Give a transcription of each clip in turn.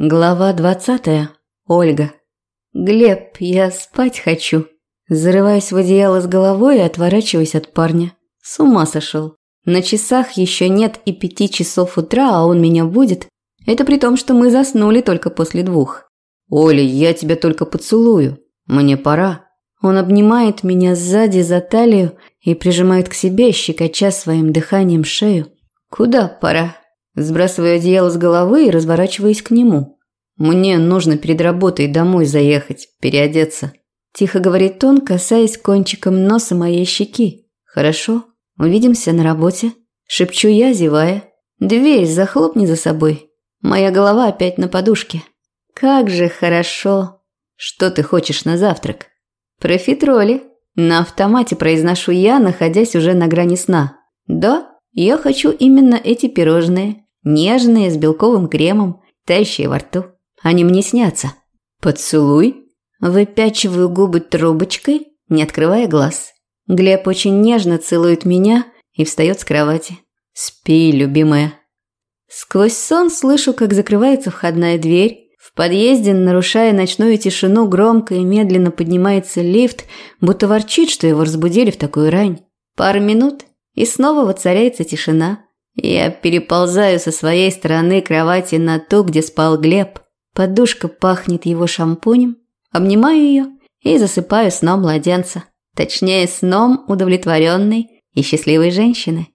Глава двадцатая. Ольга. Глеб, я спать хочу. Зарываюсь в одеяло с головой и отворачиваюсь от парня. С ума сошел. На часах еще нет и пяти часов утра, а он меня будет. Это при том, что мы заснули только после двух. Оля, я тебя только поцелую. Мне пора. Он обнимает меня сзади за талию и прижимает к себе, щекоча своим дыханием шею. Куда пора? Сбрасываю одеяло с головы и разворачиваюсь к нему. Мне нужно перед работой домой заехать, переодеться. Тихо говорит он, касаясь кончиком носа моей щеки. Хорошо, увидимся на работе. Шепчу я, зевая. Дверь захлопни за собой. Моя голова опять на подушке. Как же хорошо. Что ты хочешь на завтрак? Профитроли. На автомате произношу я, находясь уже на грани сна. Да, я хочу именно эти пирожные. Нежные, с белковым кремом, тающие во рту. Они мне снятся. Поцелуй. Выпячиваю губы трубочкой, не открывая глаз. Глеб очень нежно целует меня и встает с кровати. Спи, любимая. Сквозь сон слышу, как закрывается входная дверь. В подъезде, нарушая ночную тишину, громко и медленно поднимается лифт, будто ворчит, что его разбудили в такую рань. Пару минут, и снова воцаряется тишина. Я переползаю со своей стороны кровати на ту, где спал Глеб. Подушка пахнет его шампунем. Обнимаю ее и засыпаю сном младенца. Точнее, сном удовлетворенной и счастливой женщины.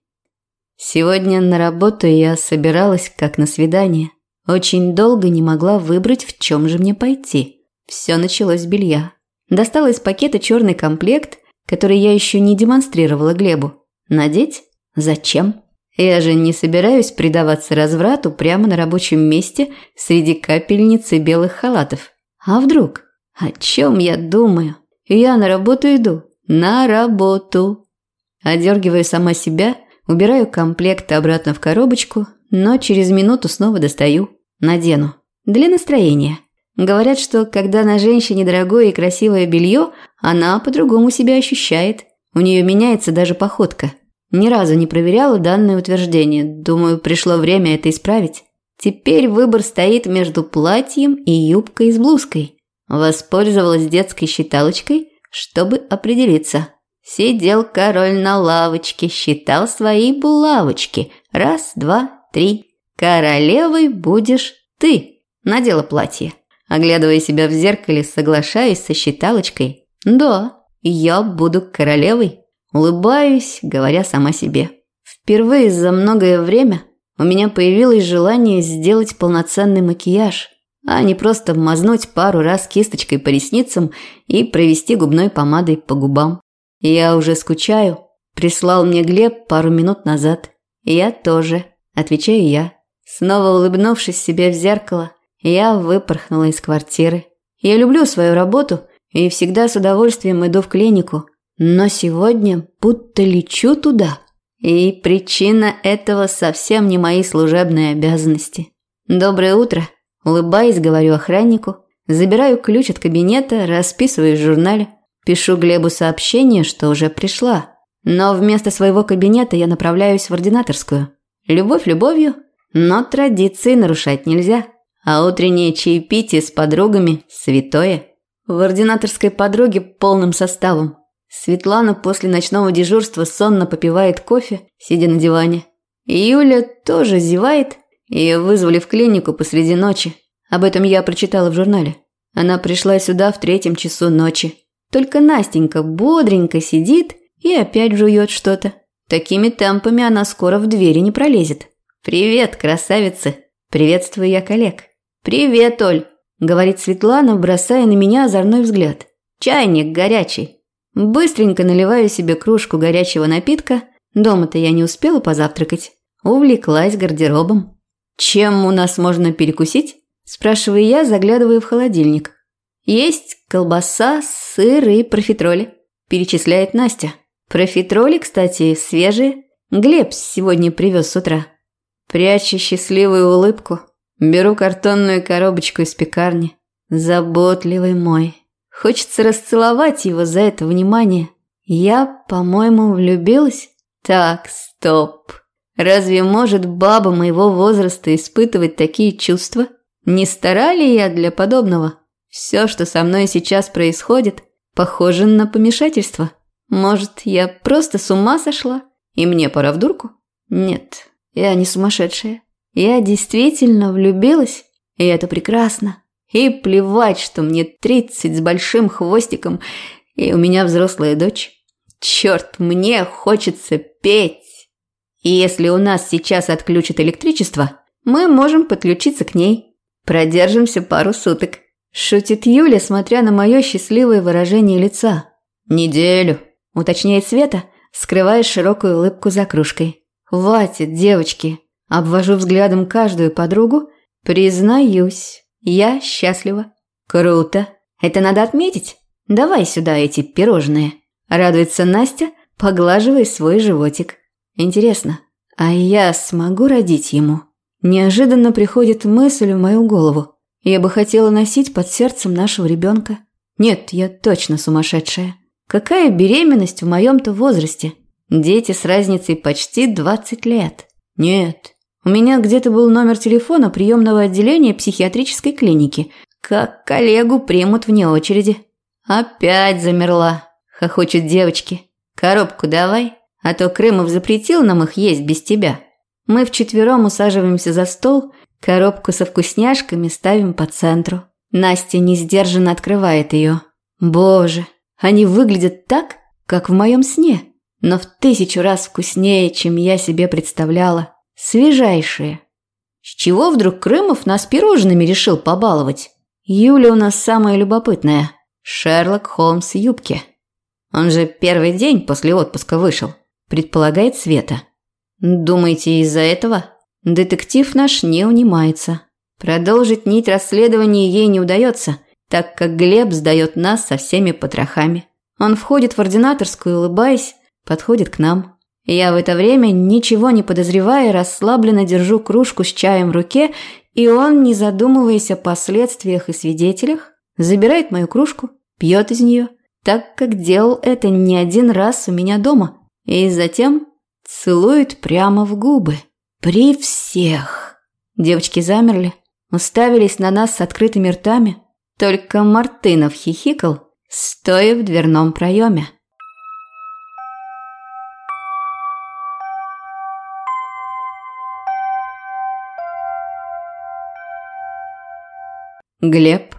Сегодня на работу я собиралась как на свидание. Очень долго не могла выбрать, в чем же мне пойти. Все началось с белья. Достала из пакета черный комплект, который я еще не демонстрировала Глебу. Надеть? Зачем? Я же не собираюсь предаваться разврату прямо на рабочем месте среди капельниц и белых халатов. А вдруг? О чем я думаю? Я на работу иду. На работу. Одергиваю сама себя, убираю комплект обратно в коробочку, но через минуту снова достаю. Надену. Для настроения. Говорят, что когда на женщине дорогое и красивое белье, она по-другому себя ощущает. У нее меняется даже походка. Ни разу не проверяла данное утверждение. Думаю, пришло время это исправить. Теперь выбор стоит между платьем и юбкой с блузкой. Воспользовалась детской считалочкой, чтобы определиться. Сидел король на лавочке, считал свои булавочки. Раз, два, три. Королевой будешь ты. Надела платье. Оглядывая себя в зеркале, соглашаюсь со считалочкой. Да, я буду королевой. Улыбаюсь, говоря сама себе. Впервые за многое время у меня появилось желание сделать полноценный макияж, а не просто мазнуть пару раз кисточкой по ресницам и провести губной помадой по губам. Я уже скучаю. Прислал мне Глеб пару минут назад. Я тоже, отвечаю я. Снова улыбнувшись себе в зеркало, я выпорхнула из квартиры. Я люблю свою работу и всегда с удовольствием иду в клинику, но сегодня будто лечу туда. И причина этого совсем не мои служебные обязанности. Доброе утро. Улыбаясь, говорю охраннику. Забираю ключ от кабинета, расписываю в журнале. Пишу Глебу сообщение, что уже пришла. Но вместо своего кабинета я направляюсь в ординаторскую. Любовь любовью, но традиции нарушать нельзя. А утреннее чаепитие с подругами – святое. В ординаторской подруге полным составом. Светлана после ночного дежурства сонно попивает кофе, сидя на диване. Юля тоже зевает. Ее вызвали в клинику посреди ночи. Об этом я прочитала в журнале. Она пришла сюда в третьем часу ночи. Только Настенька бодренько сидит и опять жует что-то. Такими темпами она скоро в двери не пролезет. «Привет, красавицы!» Приветствую я коллег. «Привет, Оль!» – говорит Светлана, бросая на меня озорной взгляд. «Чайник горячий!» Быстренько наливаю себе кружку горячего напитка. Дома-то я не успела позавтракать. Увлеклась гардеробом. «Чем у нас можно перекусить?» – спрашиваю я, заглядывая в холодильник. «Есть колбаса, сыр и профитроли», – перечисляет Настя. Профитроли, кстати, свежие. Глеб сегодня привез с утра. Пряча счастливую улыбку, беру картонную коробочку из пекарни. Заботливый мой. Хочется расцеловать его за это внимание. Я, по-моему, влюбилась. Так, стоп. Разве может баба моего возраста испытывать такие чувства? Не стара ли я для подобного? Все, что со мной сейчас происходит, похоже на помешательство. Может, я просто с ума сошла, и мне пора в дурку? Нет, я не сумасшедшая. Я действительно влюбилась, и это прекрасно. И плевать, что мне тридцать с большим хвостиком, и у меня взрослая дочь. Черт, мне хочется петь. И если у нас сейчас отключат электричество, мы можем подключиться к ней. Продержимся пару суток. Шутит Юля, смотря на мое счастливое выражение лица. Неделю, уточняет Света, скрывая широкую улыбку за кружкой. Хватит, девочки. Обвожу взглядом каждую подругу. Признаюсь, я счастлива. Круто. Это надо отметить. Давай сюда эти пирожные. Радуется Настя, поглаживая свой животик. Интересно, а я смогу родить ему? Неожиданно приходит мысль в мою голову. Я бы хотела носить под сердцем нашего ребенка. Нет, я точно сумасшедшая. Какая беременность в моем-то возрасте? Дети с разницей почти 20 лет. Нет, у меня где-то был номер телефона приемного отделения психиатрической клиники. Как коллегу примут вне очереди. Опять замерла, хохочут девочки. Коробку давай, а то Крымов запретил нам их есть без тебя. Мы вчетвером усаживаемся за стол, коробку со вкусняшками ставим по центру. Настя несдержанно открывает ее. Боже, они выглядят так, как в моем сне, но в тысячу раз вкуснее, чем я себе представляла. Свежайшие. С чего вдруг Крымов нас пирожными решил побаловать? Юля у нас самая любопытная. Шерлок Холмс юбки. Он же первый день после отпуска вышел, предполагает Света. Думаете, из-за этого? Детектив наш не унимается. Продолжить нить расследования ей не удается, так как Глеб сдает нас со всеми потрохами. Он входит в ординаторскую, улыбаясь, подходит к нам. Я в это время, ничего не подозревая, расслабленно держу кружку с чаем в руке, и он, не задумываясь о последствиях и свидетелях, забирает мою кружку, пьет из нее, так как делал это не один раз у меня дома, и затем Целует прямо в губы. При всех. Девочки замерли, уставились на нас с открытыми ртами. Только Мартынов хихикал, стоя в дверном проеме. Глеб.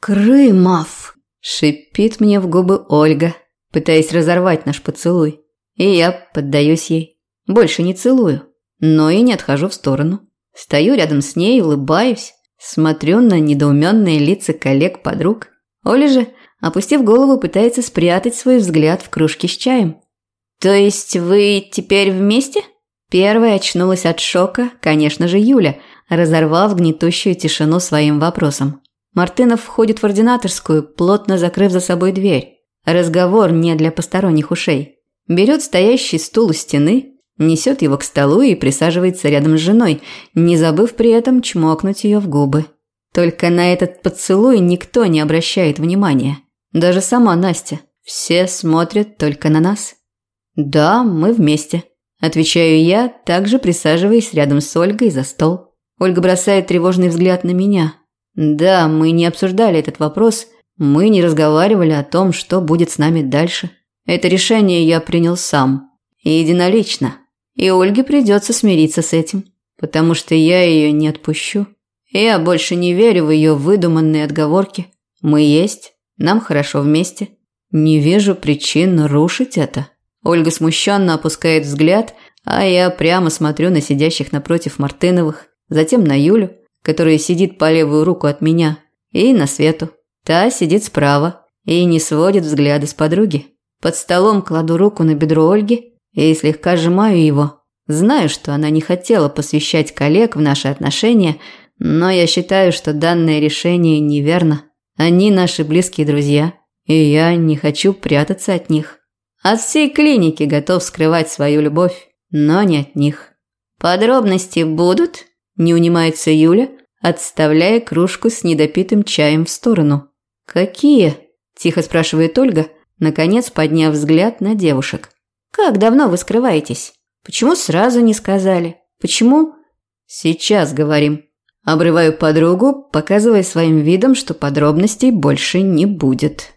«Крымов!» – шипит мне в губы Ольга, пытаясь разорвать наш поцелуй. И я поддаюсь ей. Больше не целую, но и не отхожу в сторону. Стою рядом с ней, улыбаюсь, смотрю на недоуменные лица коллег-подруг. Оля же, опустив голову, пытается спрятать свой взгляд в кружке с чаем. «То есть вы теперь вместе?» Первая очнулась от шока, конечно же, Юля, разорвав гнетущую тишину своим вопросом. Мартынов входит в ординаторскую, плотно закрыв за собой дверь. Разговор не для посторонних ушей берет стоящий стул у стены, несет его к столу и присаживается рядом с женой, не забыв при этом чмокнуть ее в губы. Только на этот поцелуй никто не обращает внимания. Даже сама Настя. Все смотрят только на нас. «Да, мы вместе», – отвечаю я, также присаживаясь рядом с Ольгой за стол. Ольга бросает тревожный взгляд на меня. «Да, мы не обсуждали этот вопрос, мы не разговаривали о том, что будет с нами дальше». Это решение я принял сам. И единолично. И Ольге придется смириться с этим. Потому что я ее не отпущу. Я больше не верю в ее выдуманные отговорки. Мы есть, нам хорошо вместе. Не вижу причин рушить это. Ольга смущенно опускает взгляд, а я прямо смотрю на сидящих напротив Мартыновых, затем на Юлю, которая сидит по левую руку от меня, и на Свету. Та сидит справа и не сводит взгляда с подруги. Под столом кладу руку на бедро Ольги и слегка сжимаю его. Знаю, что она не хотела посвящать коллег в наши отношения, но я считаю, что данное решение неверно. Они наши близкие друзья, и я не хочу прятаться от них. От всей клиники готов скрывать свою любовь, но не от них. Подробности будут? Не унимается Юля, отставляя кружку с недопитым чаем в сторону. Какие? Тихо спрашивает Ольга, наконец подняв взгляд на девушек. «Как давно вы скрываетесь? Почему сразу не сказали? Почему?» «Сейчас говорим», Обрываю подругу, показывая своим видом, что подробностей больше не будет.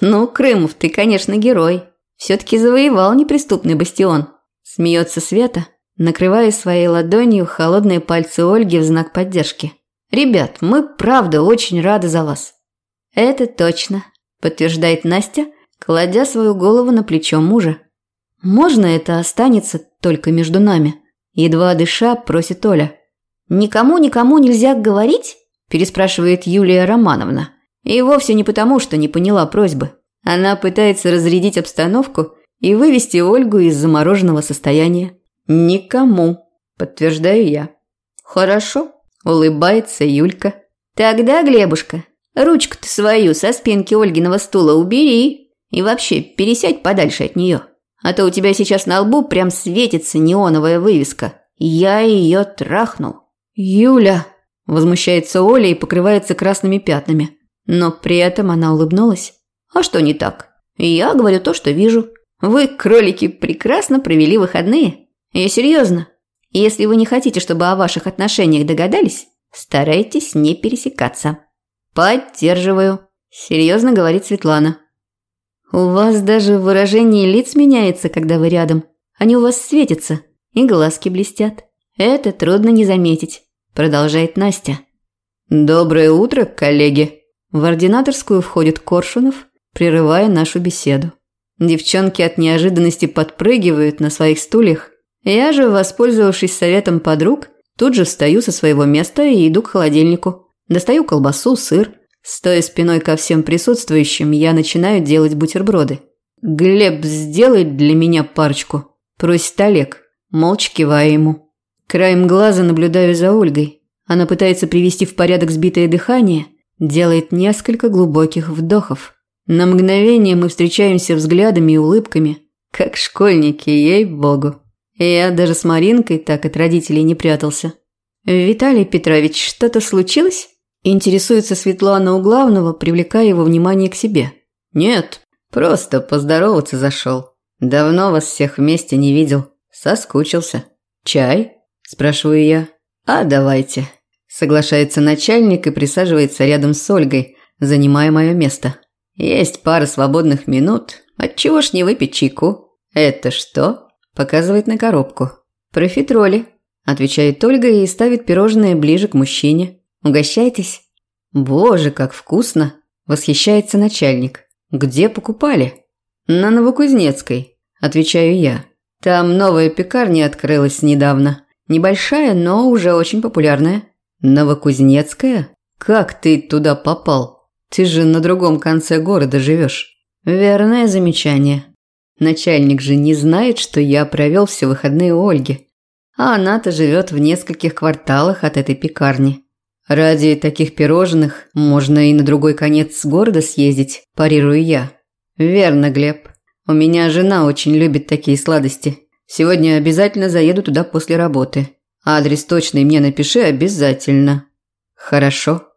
«Ну, Крымов, ты, конечно, герой. Все-таки завоевал неприступный бастион». Смеется Света, накрывая своей ладонью холодные пальцы Ольги в знак поддержки. «Ребят, мы правда очень рады за вас». «Это точно», – подтверждает Настя, кладя свою голову на плечо мужа. «Можно это останется только между нами?» Едва дыша, просит Оля. «Никому-никому нельзя говорить?» – переспрашивает Юлия Романовна. И вовсе не потому, что не поняла просьбы. Она пытается разрядить обстановку и вывести Ольгу из замороженного состояния. «Никому», – подтверждаю я. «Хорошо», – улыбается Юлька. «Тогда, Глебушка, ручку-то свою со спинки Ольгиного стула убери и вообще пересядь подальше от нее, а то у тебя сейчас на лбу прям светится неоновая вывеска. Я ее трахнул». «Юля!» – возмущается Оля и покрывается красными пятнами. Но при этом она улыбнулась. «А что не так? Я говорю то, что вижу. Вы, кролики, прекрасно провели выходные. Я серьезно. Если вы не хотите, чтобы о ваших отношениях догадались, старайтесь не пересекаться». «Поддерживаю», – серьезно говорит Светлана. «У вас даже выражение лиц меняется, когда вы рядом. Они у вас светятся, и глазки блестят. Это трудно не заметить продолжает Настя. Доброе утро, коллеги. В ординаторскую входит Коршунов, прерывая нашу беседу. Девчонки от неожиданности подпрыгивают на своих стульях. Я же, воспользовавшись советом подруг, тут же встаю со своего места и иду к холодильнику. Достаю колбасу, сыр. Стоя спиной ко всем присутствующим, я начинаю делать бутерброды. «Глеб, сделай для меня парочку», – просит Олег, молча кивая ему. Краем глаза наблюдаю за Ольгой. Она пытается привести в порядок сбитое дыхание, делает несколько глубоких вдохов. На мгновение мы встречаемся взглядами и улыбками, как школьники, ей-богу. Я даже с Маринкой так от родителей не прятался. «Виталий Петрович, что-то случилось?» Интересуется Светлана у главного, привлекая его внимание к себе. «Нет, просто поздороваться зашел. Давно вас всех вместе не видел. Соскучился. Чай?» Спрашиваю я. «А, давайте». Соглашается начальник и присаживается рядом с Ольгой, занимая мое место. Есть пара свободных минут. Отчего ж не выпить чайку? Это что? Показывает на коробку. Профитроли. Отвечает Ольга и ставит пирожное ближе к мужчине. Угощайтесь. Боже, как вкусно. Восхищается начальник. Где покупали? На Новокузнецкой. Отвечаю я. Там новая пекарня открылась недавно. Небольшая, но уже очень популярная. Новокузнецкая? Как ты туда попал? Ты же на другом конце города живешь. Верное замечание. Начальник же не знает, что я провел все выходные у Ольги. А она-то живет в нескольких кварталах от этой пекарни. Ради таких пирожных можно и на другой конец города съездить, парирую я. Верно, Глеб. У меня жена очень любит такие сладости. Сегодня обязательно заеду туда после работы. Адрес точный мне напиши обязательно. Хорошо.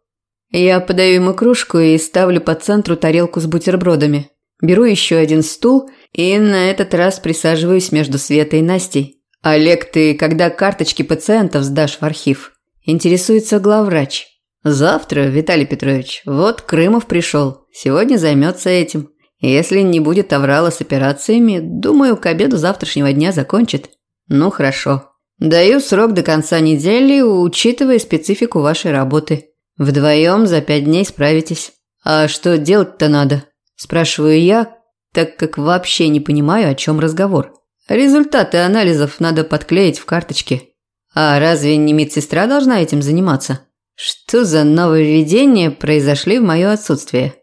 Я подаю ему кружку и ставлю по центру тарелку с бутербродами. Беру еще один стул и на этот раз присаживаюсь между Светой и Настей. «Олег, ты когда карточки пациентов сдашь в архив?» Интересуется главврач. «Завтра, Виталий Петрович. Вот Крымов пришел. Сегодня займется этим. Если не будет аврала с операциями, думаю, к обеду завтрашнего дня закончит. Ну, хорошо. Даю срок до конца недели, учитывая специфику вашей работы. Вдвоем за пять дней справитесь. А что делать-то надо? Спрашиваю я, так как вообще не понимаю, о чем разговор. Результаты анализов надо подклеить в карточке. А разве не медсестра должна этим заниматься? Что за нововведения произошли в мое отсутствие?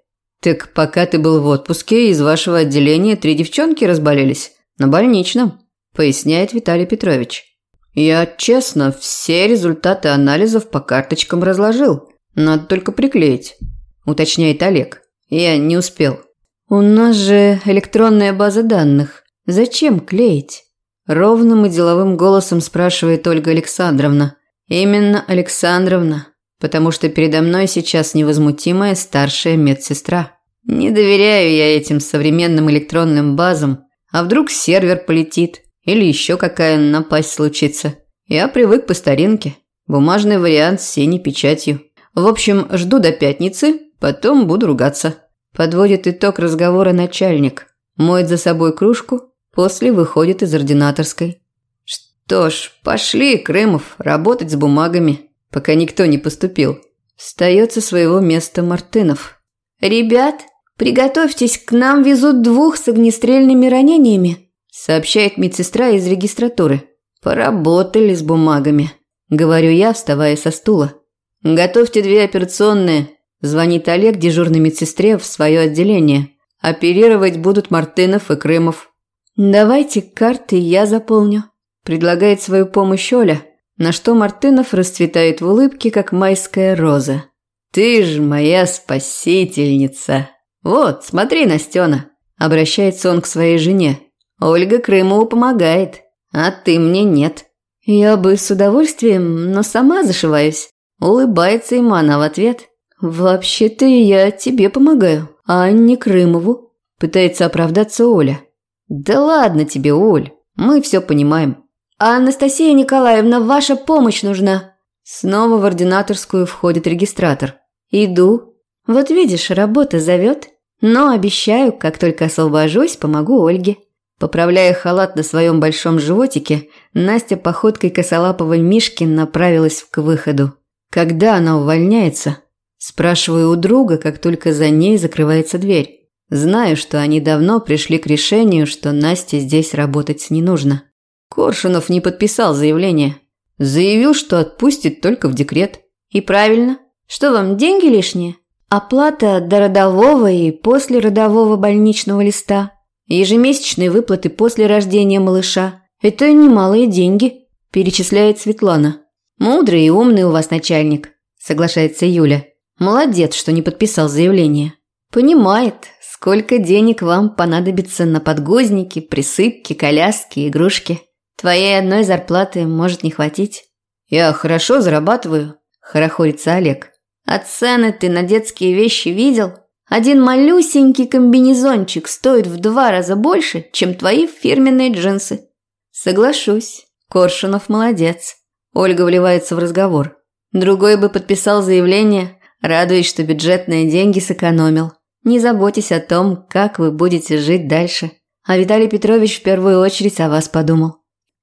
«Так пока ты был в отпуске, из вашего отделения три девчонки разболелись. На больничном», – поясняет Виталий Петрович. «Я честно все результаты анализов по карточкам разложил. Надо только приклеить», – уточняет Олег. «Я не успел». «У нас же электронная база данных. Зачем клеить?» Ровным и деловым голосом спрашивает Ольга Александровна. «Именно Александровна потому что передо мной сейчас невозмутимая старшая медсестра. Не доверяю я этим современным электронным базам, а вдруг сервер полетит или еще какая напасть случится. Я привык по старинке. Бумажный вариант с синей печатью. В общем, жду до пятницы, потом буду ругаться. Подводит итог разговора начальник. Моет за собой кружку, после выходит из ординаторской. Что ж, пошли, Крымов, работать с бумагами, пока никто не поступил. Встает со своего места Мартынов. «Ребят, приготовьтесь, к нам везут двух с огнестрельными ранениями», сообщает медсестра из регистратуры. «Поработали с бумагами», – говорю я, вставая со стула. «Готовьте две операционные», – звонит Олег дежурной медсестре в свое отделение. «Оперировать будут Мартынов и Крымов». «Давайте карты я заполню», – предлагает свою помощь Оля, на что Мартынов расцветает в улыбке, как майская роза. «Ты ж моя спасительница! Вот, смотри, Настена!» – обращается он к своей жене. «Ольга Крымову помогает» а ты мне нет. Я бы с удовольствием, но сама зашиваюсь. Улыбается ему она в ответ. Вообще-то я тебе помогаю, а не Крымову. Пытается оправдаться Оля. Да ладно тебе, Оль, мы все понимаем. Анастасия Николаевна, ваша помощь нужна. Снова в ординаторскую входит регистратор. Иду. Вот видишь, работа зовет. Но обещаю, как только освобожусь, помогу Ольге. Поправляя халат на своем большом животике, Настя походкой косолапого Мишки направилась к выходу. «Когда она увольняется?» Спрашиваю у друга, как только за ней закрывается дверь. Знаю, что они давно пришли к решению, что Насте здесь работать не нужно. Коршунов не подписал заявление. Заявил, что отпустит только в декрет. И правильно. Что вам, деньги лишние? Оплата до родового и после родового больничного листа – Ежемесячные выплаты после рождения малыша – это немалые деньги, перечисляет Светлана. Мудрый и умный у вас начальник, соглашается Юля. Молодец, что не подписал заявление. Понимает, сколько денег вам понадобится на подгузники, присыпки, коляски, игрушки. Твоей одной зарплаты может не хватить. Я хорошо зарабатываю, хорохорится Олег. А цены ты на детские вещи видел? Один малюсенький комбинезончик стоит в два раза больше, чем твои фирменные джинсы. Соглашусь, Коршунов молодец. Ольга вливается в разговор. Другой бы подписал заявление, радуясь, что бюджетные деньги сэкономил. Не заботьтесь о том, как вы будете жить дальше. А Виталий Петрович в первую очередь о вас подумал.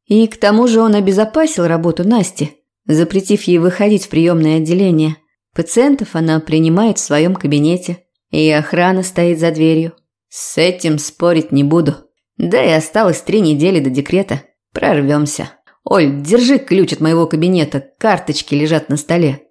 И к тому же он обезопасил работу Насти, запретив ей выходить в приемное отделение. Пациентов она принимает в своем кабинете – и охрана стоит за дверью. С этим спорить не буду. Да и осталось три недели до декрета. Прорвемся. Оль, держи ключ от моего кабинета. Карточки лежат на столе.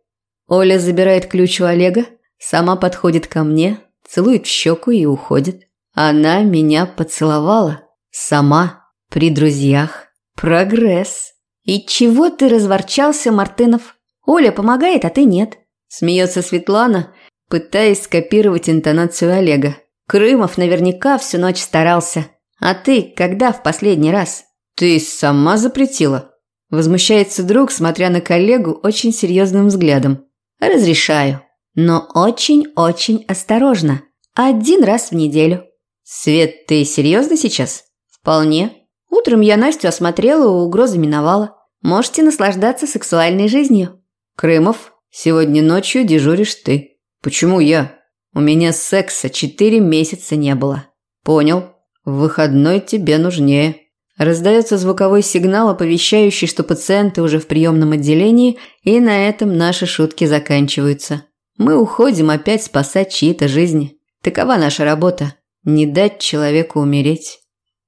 Оля забирает ключ у Олега, сама подходит ко мне, целует в щеку и уходит. Она меня поцеловала. Сама. При друзьях. Прогресс. И чего ты разворчался, Мартынов? Оля помогает, а ты нет. Смеется Светлана пытаясь скопировать интонацию Олега. Крымов наверняка всю ночь старался. А ты когда в последний раз? Ты сама запретила. Возмущается друг, смотря на коллегу очень серьезным взглядом. Разрешаю, но очень-очень осторожно. Один раз в неделю. Свет, ты серьезно сейчас? Вполне. Утром я Настю осмотрела, угроза миновала. Можете наслаждаться сексуальной жизнью. Крымов, сегодня ночью дежуришь ты. Почему я? У меня секса четыре месяца не было. Понял. В выходной тебе нужнее. Раздается звуковой сигнал, оповещающий, что пациенты уже в приемном отделении, и на этом наши шутки заканчиваются. Мы уходим опять спасать чьи-то жизни. Такова наша работа. Не дать человеку умереть.